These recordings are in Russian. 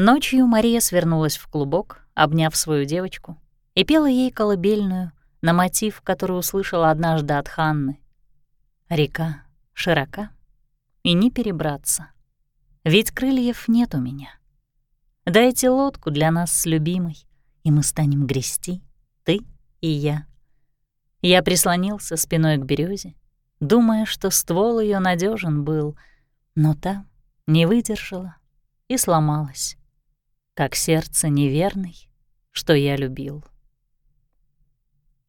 Ночью Мария свернулась в клубок, обняв свою девочку, и пела ей колыбельную на мотив, который услышала однажды от Ханны. «Река широка, и не перебраться, ведь крыльев нет у меня. Дайте лодку для нас с любимой, и мы станем грести, ты и я». Я прислонился спиной к березе, думая, что ствол ее надежен был, но та не выдержала и сломалась как сердце неверный, что я любил.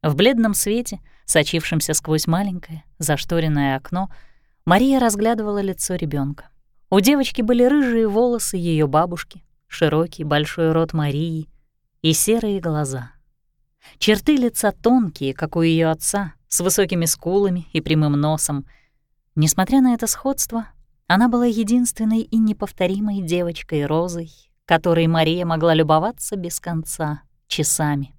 В бледном свете, сочившемся сквозь маленькое, зашторенное окно, Мария разглядывала лицо ребенка. У девочки были рыжие волосы ее бабушки, широкий большой рот Марии и серые глаза. Черты лица тонкие, как у ее отца, с высокими скулами и прямым носом. Несмотря на это сходство, она была единственной и неповторимой девочкой Розой которой Мария могла любоваться без конца, часами.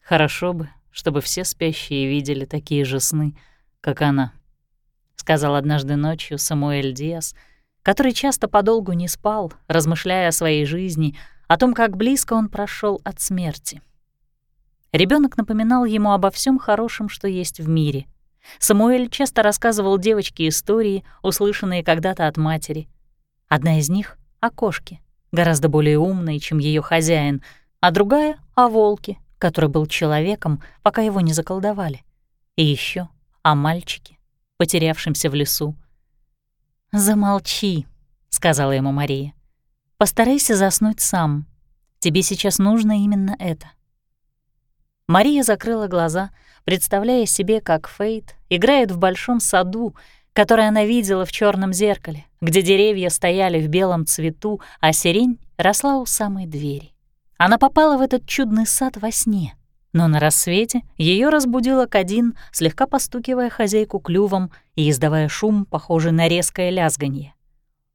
«Хорошо бы, чтобы все спящие видели такие же сны, как она», — сказал однажды ночью Самуэль Диас, который часто подолгу не спал, размышляя о своей жизни, о том, как близко он прошел от смерти. Ребенок напоминал ему обо всем хорошем, что есть в мире. Самуэль часто рассказывал девочке истории, услышанные когда-то от матери. Одна из них о кошке, гораздо более умной, чем ее хозяин, а другая — о волке, который был человеком, пока его не заколдовали. И еще о мальчике, потерявшемся в лесу. «Замолчи», — сказала ему Мария. «Постарайся заснуть сам. Тебе сейчас нужно именно это». Мария закрыла глаза, представляя себе, как Фейт играет в большом саду, который она видела в черном зеркале, где деревья стояли в белом цвету, а сирень росла у самой двери. Она попала в этот чудный сад во сне, но на рассвете ее разбудила Кадин, слегка постукивая хозяйку клювом и издавая шум, похожий на резкое лязганье.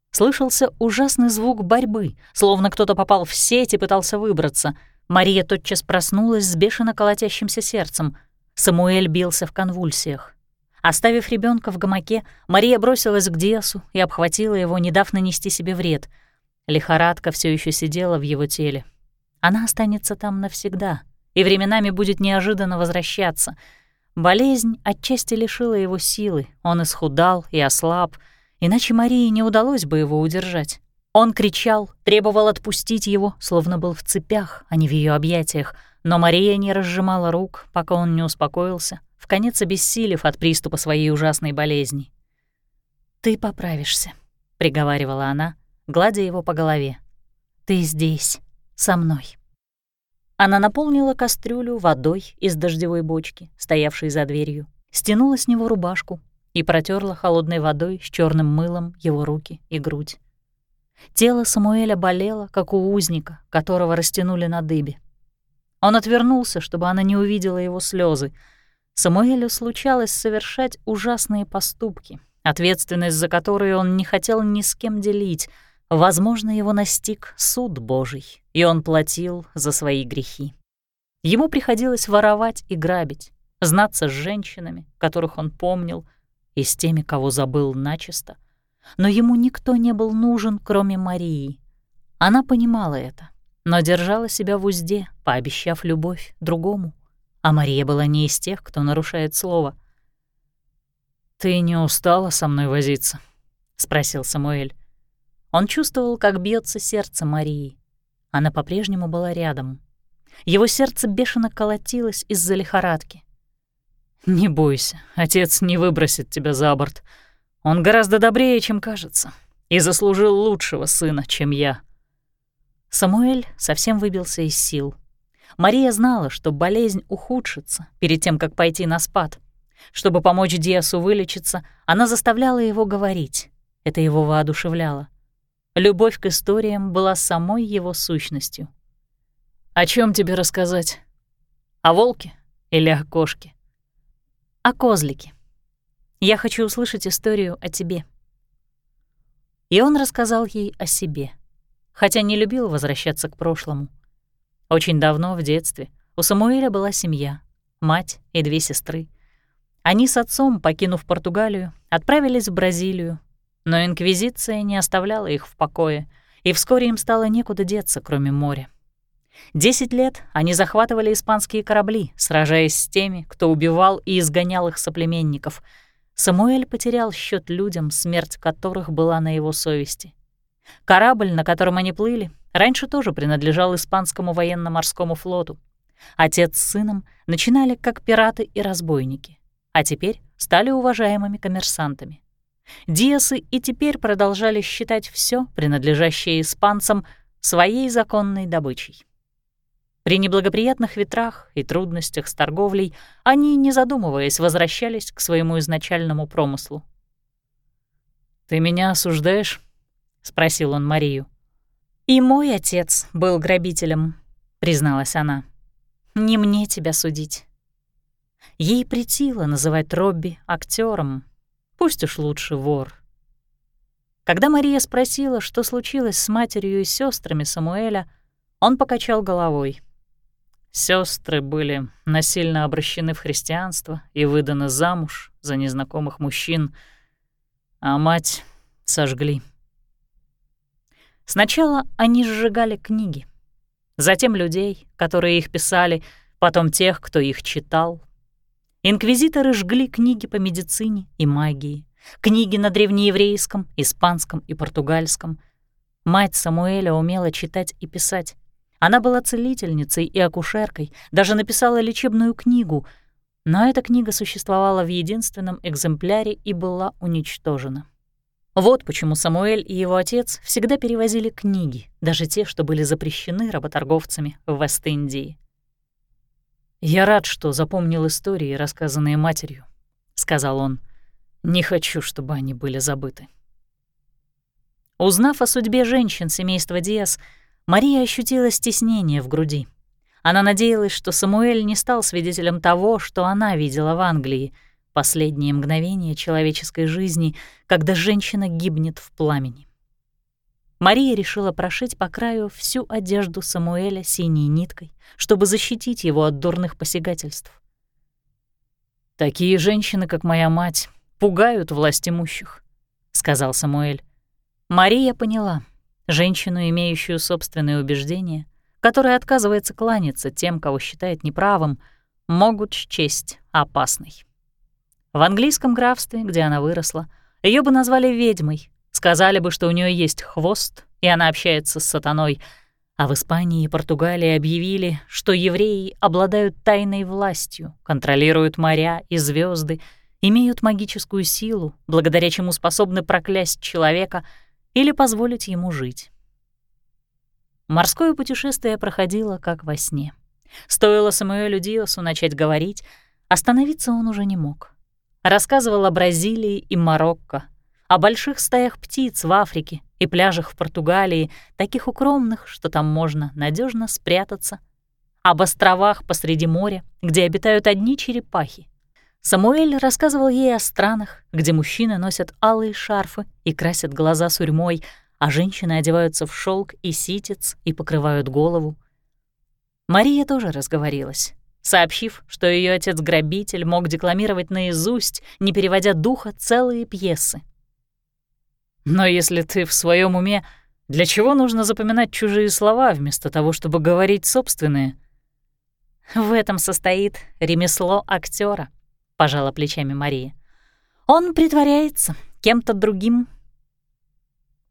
Слышался ужасный звук борьбы, словно кто-то попал в сеть и пытался выбраться. Мария тотчас проснулась с бешено колотящимся сердцем. Самуэль бился в конвульсиях. Оставив ребенка в гамаке, Мария бросилась к Диасу и обхватила его, не дав нанести себе вред. Лихорадка все еще сидела в его теле. Она останется там навсегда и временами будет неожиданно возвращаться. Болезнь отчасти лишила его силы, он исхудал и ослаб, иначе Марии не удалось бы его удержать. Он кричал, требовал отпустить его, словно был в цепях, а не в ее объятиях, но Мария не разжимала рук, пока он не успокоился — в конец обессилев от приступа своей ужасной болезни. «Ты поправишься», — приговаривала она, гладя его по голове. «Ты здесь, со мной». Она наполнила кастрюлю водой из дождевой бочки, стоявшей за дверью, стянула с него рубашку и протерла холодной водой с черным мылом его руки и грудь. Тело Самуэля болело, как у узника, которого растянули на дыбе. Он отвернулся, чтобы она не увидела его слезы, Самуэлю случалось совершать ужасные поступки, ответственность за которые он не хотел ни с кем делить. Возможно, его настиг суд Божий, и он платил за свои грехи. Ему приходилось воровать и грабить, знаться с женщинами, которых он помнил, и с теми, кого забыл начисто. Но ему никто не был нужен, кроме Марии. Она понимала это, но держала себя в узде, пообещав любовь другому а Мария была не из тех, кто нарушает слово. «Ты не устала со мной возиться?» — спросил Самуэль. Он чувствовал, как бьется сердце Марии. Она по-прежнему была рядом. Его сердце бешено колотилось из-за лихорадки. «Не бойся, отец не выбросит тебя за борт. Он гораздо добрее, чем кажется, и заслужил лучшего сына, чем я». Самуэль совсем выбился из сил. Мария знала, что болезнь ухудшится перед тем, как пойти на спад. Чтобы помочь Диасу вылечиться, она заставляла его говорить. Это его воодушевляло. Любовь к историям была самой его сущностью. «О чем тебе рассказать? О волке или о кошке?» «О козлике. Я хочу услышать историю о тебе». И он рассказал ей о себе, хотя не любил возвращаться к прошлому. Очень давно, в детстве, у Самуэля была семья, мать и две сестры. Они с отцом, покинув Португалию, отправились в Бразилию, но Инквизиция не оставляла их в покое, и вскоре им стало некуда деться, кроме моря. Десять лет они захватывали испанские корабли, сражаясь с теми, кто убивал и изгонял их соплеменников. Самуэль потерял счет людям, смерть которых была на его совести. Корабль, на котором они плыли, раньше тоже принадлежал испанскому военно-морскому флоту. Отец с сыном начинали как пираты и разбойники, а теперь стали уважаемыми коммерсантами. Диасы и теперь продолжали считать все, принадлежащее испанцам, своей законной добычей. При неблагоприятных ветрах и трудностях с торговлей они, не задумываясь, возвращались к своему изначальному промыслу. «Ты меня осуждаешь?» — спросил он Марию. «И мой отец был грабителем», — призналась она. «Не мне тебя судить». Ей притило называть Робби актером, пусть уж лучше вор. Когда Мария спросила, что случилось с матерью и сестрами Самуэля, он покачал головой. Сестры были насильно обращены в христианство и выданы замуж за незнакомых мужчин, а мать сожгли. Сначала они сжигали книги, затем людей, которые их писали, потом тех, кто их читал. Инквизиторы жгли книги по медицине и магии, книги на древнееврейском, испанском и португальском. Мать Самуэля умела читать и писать. Она была целительницей и акушеркой, даже написала лечебную книгу, но эта книга существовала в единственном экземпляре и была уничтожена. Вот почему Самуэль и его отец всегда перевозили книги, даже те, что были запрещены работорговцами в Вест-Индии. «Я рад, что запомнил истории, рассказанные матерью», — сказал он. «Не хочу, чтобы они были забыты». Узнав о судьбе женщин семейства Диас, Мария ощутила стеснение в груди. Она надеялась, что Самуэль не стал свидетелем того, что она видела в Англии, последние мгновения человеческой жизни, когда женщина гибнет в пламени. Мария решила прошить по краю всю одежду Самуэля синей ниткой, чтобы защитить его от дурных посягательств. «Такие женщины, как моя мать, пугают власть имущих», — сказал Самуэль. Мария поняла — женщину, имеющую собственные убеждения, которая отказывается кланяться тем, кого считает неправым, могут счесть опасной. В английском графстве, где она выросла, ее бы назвали ведьмой, сказали бы, что у нее есть хвост, и она общается с сатаной, а в Испании и Португалии объявили, что евреи обладают тайной властью, контролируют моря и звезды, имеют магическую силу, благодаря чему способны проклясть человека — или позволить ему жить. Морское путешествие проходило как во сне. Стоило Самуэлю Диосу начать говорить, остановиться он уже не мог. Рассказывал о Бразилии и Марокко, о больших стаях птиц в Африке и пляжах в Португалии, таких укромных, что там можно надежно спрятаться, об островах посреди моря, где обитают одни черепахи, Самуэль рассказывал ей о странах, где мужчины носят алые шарфы и красят глаза сурьмой, а женщины одеваются в шелк и ситец и покрывают голову. Мария тоже разговорилась, сообщив, что ее отец-грабитель мог декламировать наизусть, не переводя духа, целые пьесы. «Но если ты в своем уме, для чего нужно запоминать чужие слова вместо того, чтобы говорить собственные?» В этом состоит ремесло актера пожала плечами Мария. Он притворяется кем-то другим.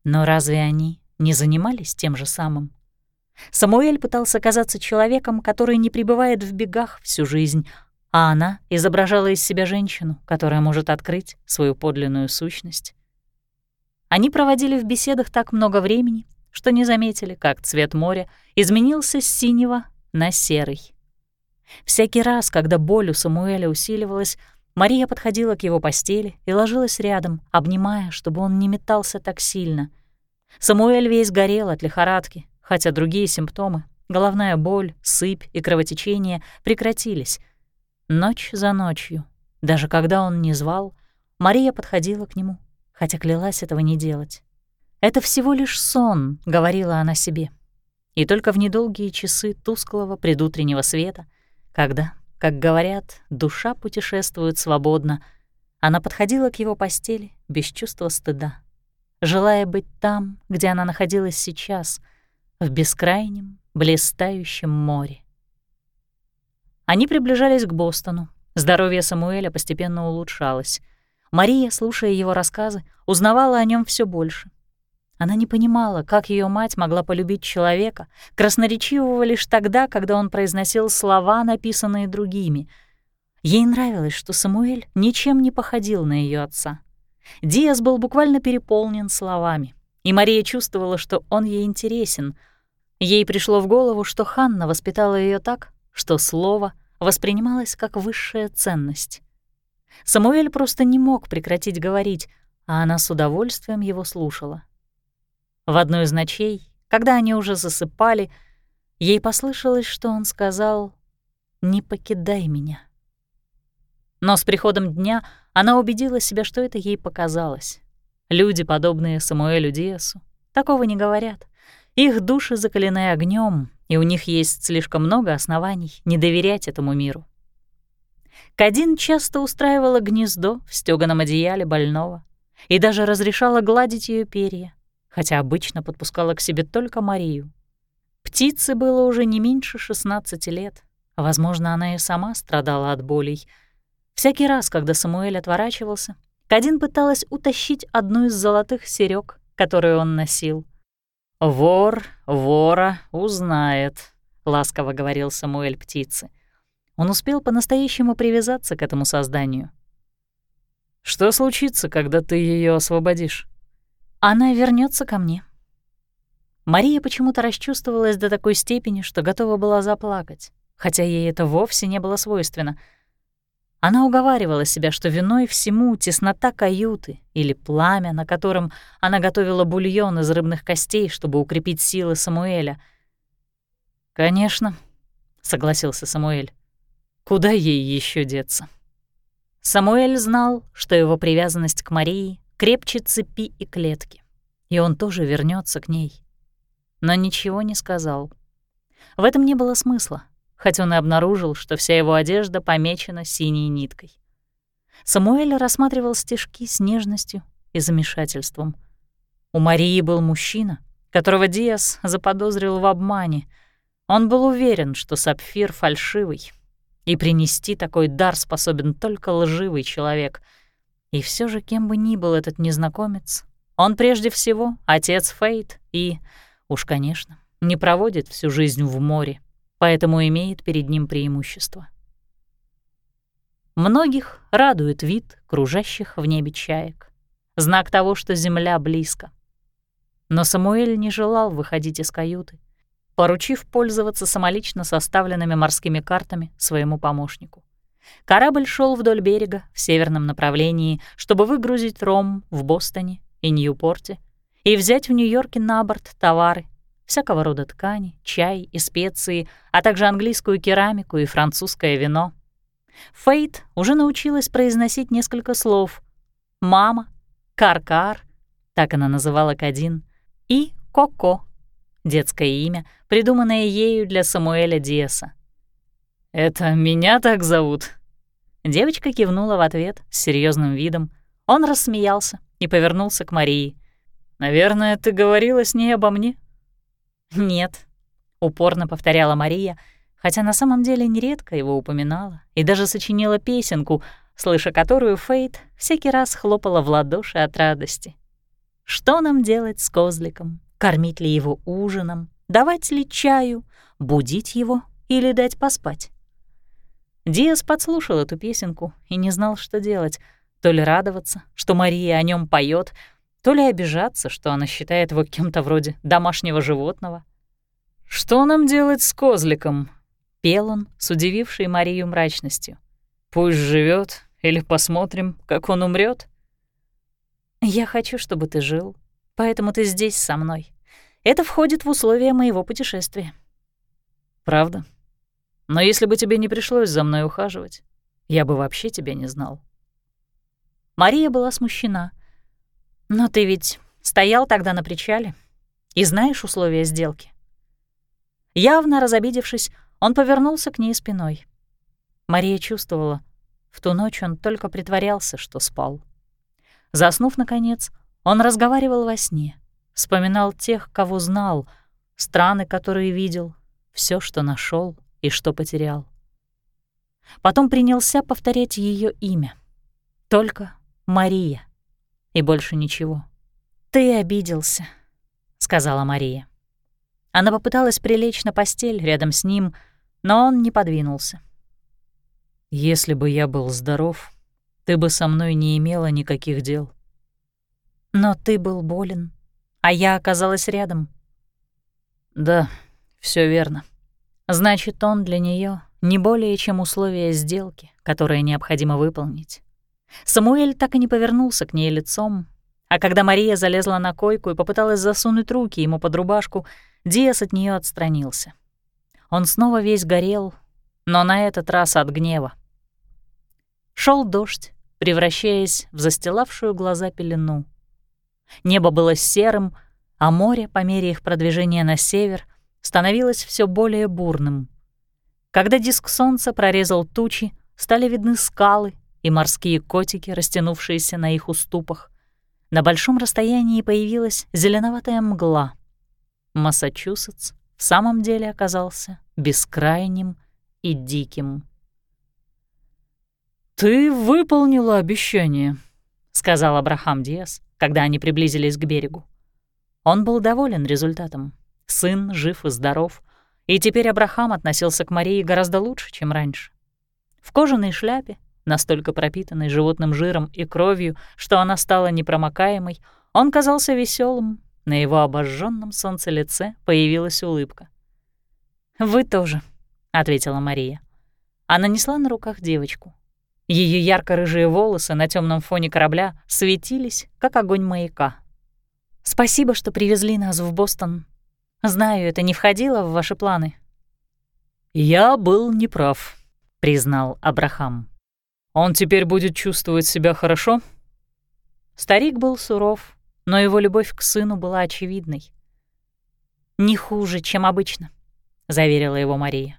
Но разве они не занимались тем же самым? Самуэль пытался казаться человеком, который не пребывает в бегах всю жизнь, а она изображала из себя женщину, которая может открыть свою подлинную сущность. Они проводили в беседах так много времени, что не заметили, как цвет моря изменился с синего на серый. Всякий раз, когда боль у Самуэля усиливалась, Мария подходила к его постели и ложилась рядом, обнимая, чтобы он не метался так сильно. Самуэль весь горел от лихорадки, хотя другие симптомы — головная боль, сыпь и кровотечение — прекратились. Ночь за ночью, даже когда он не звал, Мария подходила к нему, хотя клялась этого не делать. «Это всего лишь сон», — говорила она себе. И только в недолгие часы тусклого предутреннего света — когда, как говорят, душа путешествует свободно, она подходила к его постели без чувства стыда. желая быть там, где она находилась сейчас, в бескрайнем, блистающем море. Они приближались к Бостону. Здоровье Самуэля постепенно улучшалось. Мария, слушая его рассказы, узнавала о нем все больше. Она не понимала, как ее мать могла полюбить человека, красноречивого лишь тогда, когда он произносил слова, написанные другими. Ей нравилось, что Самуэль ничем не походил на ее отца. Диас был буквально переполнен словами, и Мария чувствовала, что он ей интересен. Ей пришло в голову, что Ханна воспитала ее так, что слово воспринималось как высшая ценность. Самуэль просто не мог прекратить говорить, а она с удовольствием его слушала. В одной из ночей, когда они уже засыпали, ей послышалось, что он сказал «Не покидай меня». Но с приходом дня она убедила себя, что это ей показалось. Люди, подобные Самуэлю Диасу, такого не говорят. Их души закалены огнем, и у них есть слишком много оснований не доверять этому миру. Кадин часто устраивала гнездо в стёганом одеяле больного и даже разрешала гладить ее перья, хотя обычно подпускала к себе только Марию. Птице было уже не меньше 16 лет. Возможно, она и сама страдала от болей. Всякий раз, когда Самуэль отворачивался, Кадин пыталась утащить одну из золотых серёг, которую он носил. «Вор вора узнает», — ласково говорил Самуэль птице. Он успел по-настоящему привязаться к этому созданию. «Что случится, когда ты ее освободишь?» Она вернется ко мне. Мария почему-то расчувствовалась до такой степени, что готова была заплакать, хотя ей это вовсе не было свойственно. Она уговаривала себя, что виной всему теснота каюты или пламя, на котором она готовила бульон из рыбных костей, чтобы укрепить силы Самуэля. «Конечно», — согласился Самуэль. «Куда ей еще деться?» Самуэль знал, что его привязанность к Марии крепче цепи и клетки, и он тоже вернется к ней. Но ничего не сказал. В этом не было смысла, хотя он и обнаружил, что вся его одежда помечена синей ниткой. Самуэль рассматривал стежки с нежностью и замешательством. У Марии был мужчина, которого Диас заподозрил в обмане. Он был уверен, что сапфир фальшивый, и принести такой дар способен только лживый человек — и все же, кем бы ни был этот незнакомец, он прежде всего отец Фейт и, уж, конечно, не проводит всю жизнь в море, поэтому имеет перед ним преимущество. Многих радует вид кружащих в небе чаек, знак того, что земля близко. Но Самуэль не желал выходить из каюты, поручив пользоваться самолично составленными морскими картами своему помощнику. Корабль шел вдоль берега в северном направлении, чтобы выгрузить ром в Бостоне и Ньюпорте и взять в Нью-Йорке на борт товары, всякого рода ткани, чай и специи, а также английскую керамику и французское вино. Фейт уже научилась произносить несколько слов. «Мама», «Кар-кар», так она называла Кадин, и «Коко», детское имя, придуманное ею для Самуэля Диаса. «Это меня так зовут?» Девочка кивнула в ответ с серьезным видом. Он рассмеялся и повернулся к Марии. «Наверное, ты говорила с ней обо мне?» «Нет», — упорно повторяла Мария, хотя на самом деле нередко его упоминала и даже сочинила песенку, слыша которую Фейт всякий раз хлопала в ладоши от радости. «Что нам делать с козликом? Кормить ли его ужином? Давать ли чаю? Будить его или дать поспать?» Диас подслушал эту песенку и не знал, что делать. То ли радоваться, что Мария о нем поет, то ли обижаться, что она считает его кем-то вроде домашнего животного. «Что нам делать с козликом?» — пел он с удивившей Марию мрачностью. «Пусть живет, или посмотрим, как он умрет. «Я хочу, чтобы ты жил, поэтому ты здесь со мной. Это входит в условия моего путешествия». «Правда?» Но если бы тебе не пришлось за мной ухаживать, я бы вообще тебя не знал. Мария была смущена. «Но ты ведь стоял тогда на причале и знаешь условия сделки?» Явно разобидевшись, он повернулся к ней спиной. Мария чувствовала, в ту ночь он только притворялся, что спал. Заснув, наконец, Он разговаривал во сне, вспоминал тех, кого знал, страны, которые видел, все, что нашел и что потерял. Потом принялся повторять ее имя. Только Мария. И больше ничего. «Ты обиделся», — сказала Мария. Она попыталась прилечь на постель рядом с ним, но он не подвинулся. «Если бы я был здоров, ты бы со мной не имела никаких дел». «Но ты был болен, а я оказалась рядом». «Да, все верно». Значит, он для нее не более чем условие сделки, которое необходимо выполнить. Самуэль так и не повернулся к ней лицом, а когда Мария залезла на койку и попыталась засунуть руки ему под рубашку, Диас от нее отстранился. Он снова весь горел, но на этот раз от гнева. Шел дождь, превращаясь в застилавшую глаза пелену. Небо было серым, а море, по мере их продвижения на север, становилось все более бурным. Когда диск солнца прорезал тучи, стали видны скалы и морские котики, растянувшиеся на их уступах. На большом расстоянии появилась зеленоватая мгла. Массачусетс в самом деле оказался бескрайним и диким. «Ты выполнила обещание», — сказал Абрахам Диас, когда они приблизились к берегу. Он был доволен результатом. Сын жив и здоров, и теперь Абрахам относился к Марии гораздо лучше, чем раньше. В кожаной шляпе, настолько пропитанной животным жиром и кровью, что она стала непромокаемой, он казался веселым. На его обожженном солнце лице появилась улыбка. «Вы тоже», — ответила Мария. Она несла на руках девочку. Ее ярко-рыжие волосы на темном фоне корабля светились, как огонь маяка. «Спасибо, что привезли нас в Бостон. Знаю, это не входило в ваши планы». «Я был неправ», — признал Абрахам. «Он теперь будет чувствовать себя хорошо?» Старик был суров, но его любовь к сыну была очевидной. «Не хуже, чем обычно», — заверила его Мария.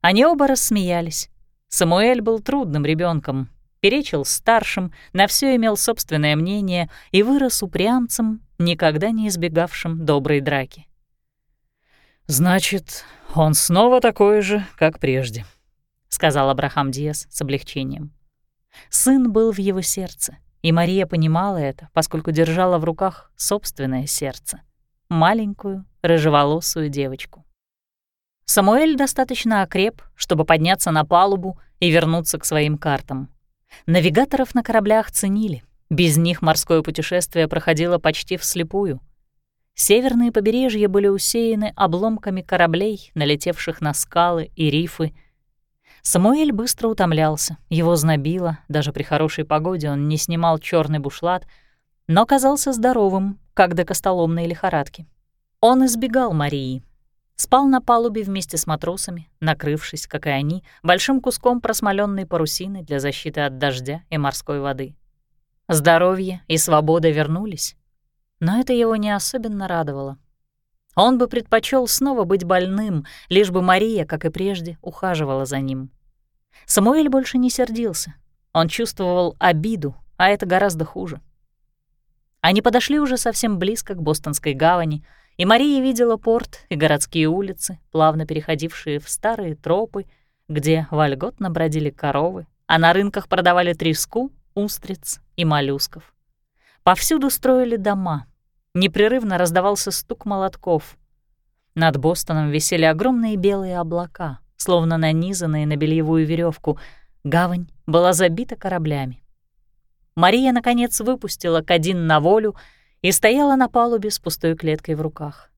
Они оба рассмеялись. Самуэль был трудным ребенком, перечил старшим, на все имел собственное мнение и вырос упрямцем, никогда не избегавшим доброй драки. «Значит, он снова такой же, как прежде», — сказал Абрахам Диас с облегчением. Сын был в его сердце, и Мария понимала это, поскольку держала в руках собственное сердце — маленькую, рыжеволосую девочку. Самуэль достаточно окреп, чтобы подняться на палубу и вернуться к своим картам. Навигаторов на кораблях ценили, без них морское путешествие проходило почти вслепую — Северные побережья были усеяны обломками кораблей, налетевших на скалы и рифы. Самуэль быстро утомлялся, его знобило, даже при хорошей погоде он не снимал черный бушлат, но казался здоровым, как до костоломной лихорадки. Он избегал Марии. Спал на палубе вместе с матросами, накрывшись, как и они, большим куском просмоленной парусины для защиты от дождя и морской воды. Здоровье и свобода вернулись, но это его не особенно радовало. Он бы предпочел снова быть больным, лишь бы Мария, как и прежде, ухаживала за ним. Самуэль больше не сердился. Он чувствовал обиду, а это гораздо хуже. Они подошли уже совсем близко к Бостонской гавани, и Мария видела порт и городские улицы, плавно переходившие в старые тропы, где вольготно бродили коровы, а на рынках продавали треску, устриц и моллюсков. Повсюду строили дома. Непрерывно раздавался стук молотков. Над Бостоном висели огромные белые облака, словно нанизанные на бельевую веревку. Гавань была забита кораблями. Мария, наконец, выпустила Кадин на волю и стояла на палубе с пустой клеткой в руках.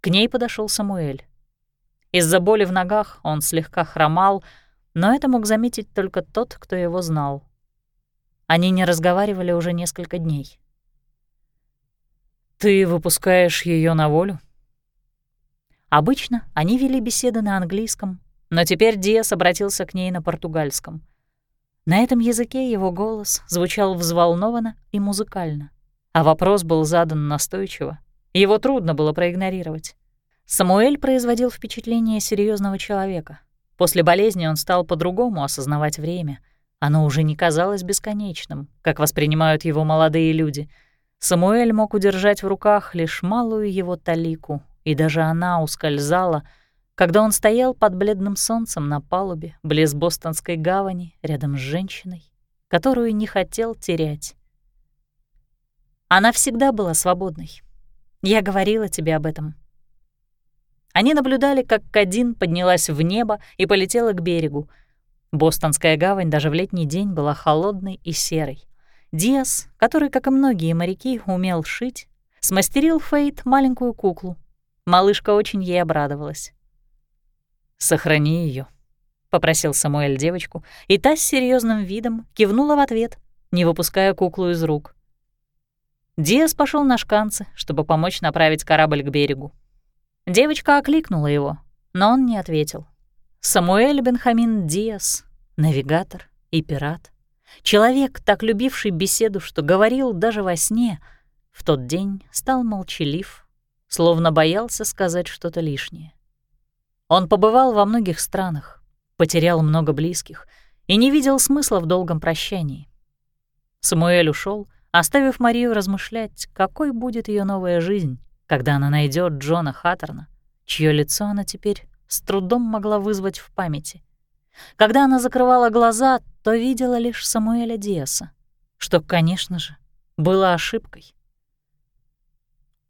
К ней подошел Самуэль. Из-за боли в ногах он слегка хромал, но это мог заметить только тот, кто его знал. Они не разговаривали уже несколько дней. «Ты выпускаешь ее на волю?» Обычно они вели беседы на английском, но теперь Диас обратился к ней на португальском. На этом языке его голос звучал взволнованно и музыкально, а вопрос был задан настойчиво. Его трудно было проигнорировать. Самуэль производил впечатление серьезного человека. После болезни он стал по-другому осознавать время — оно уже не казалось бесконечным, как воспринимают его молодые люди. Самуэль мог удержать в руках лишь малую его талику, и даже она ускользала, когда он стоял под бледным солнцем на палубе близ Бостонской гавани рядом с женщиной, которую не хотел терять. Она всегда была свободной. Я говорила тебе об этом. Они наблюдали, как Кадин поднялась в небо и полетела к берегу. Бостонская гавань даже в летний день была холодной и серой. Диас, который, как и многие моряки, умел шить, смастерил Фейт маленькую куклу. Малышка очень ей обрадовалась. «Сохрани ее, попросил Самуэль девочку, и та с серьезным видом кивнула в ответ, не выпуская куклу из рук. Диас пошел на шканцы, чтобы помочь направить корабль к берегу. Девочка окликнула его, но он не ответил. Самуэль Бенхамин Диас, навигатор и пират, человек, так любивший беседу, что говорил даже во сне, в тот день стал молчалив, словно боялся сказать что-то лишнее. Он побывал во многих странах, потерял много близких и не видел смысла в долгом прощании. Самуэль ушел, оставив Марию размышлять, какой будет ее новая жизнь, когда она найдет Джона Хаттерна, чье лицо она теперь с трудом могла вызвать в памяти. Когда она закрывала глаза, то видела лишь Самуэля Диаса, что, конечно же, было ошибкой.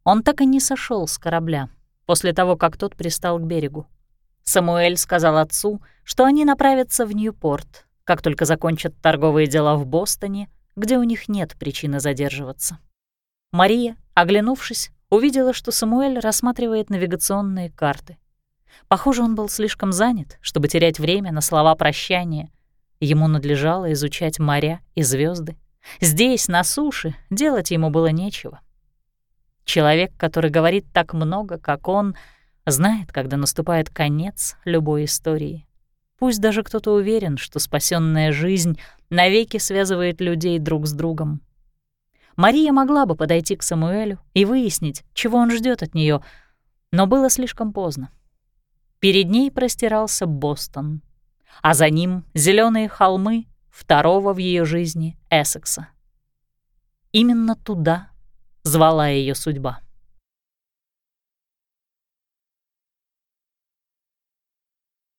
Он так и не сошел с корабля после того, как тот пристал к берегу. Самуэль сказал отцу, что они направятся в Ньюпорт, как только закончат торговые дела в Бостоне, где у них нет причины задерживаться. Мария, оглянувшись, увидела, что Самуэль рассматривает навигационные карты. Похоже, он был слишком занят, чтобы терять время на слова прощания. Ему надлежало изучать моря и звезды. Здесь, на суше, делать ему было нечего. Человек, который говорит так много, как он, знает, когда наступает конец любой истории. Пусть даже кто-то уверен, что спасенная жизнь навеки связывает людей друг с другом. Мария могла бы подойти к Самуэлю и выяснить, чего он ждет от нее, но было слишком поздно. Перед ней простирался Бостон, а за ним зеленые холмы второго в ее жизни Эссекса. Именно туда звала ее судьба.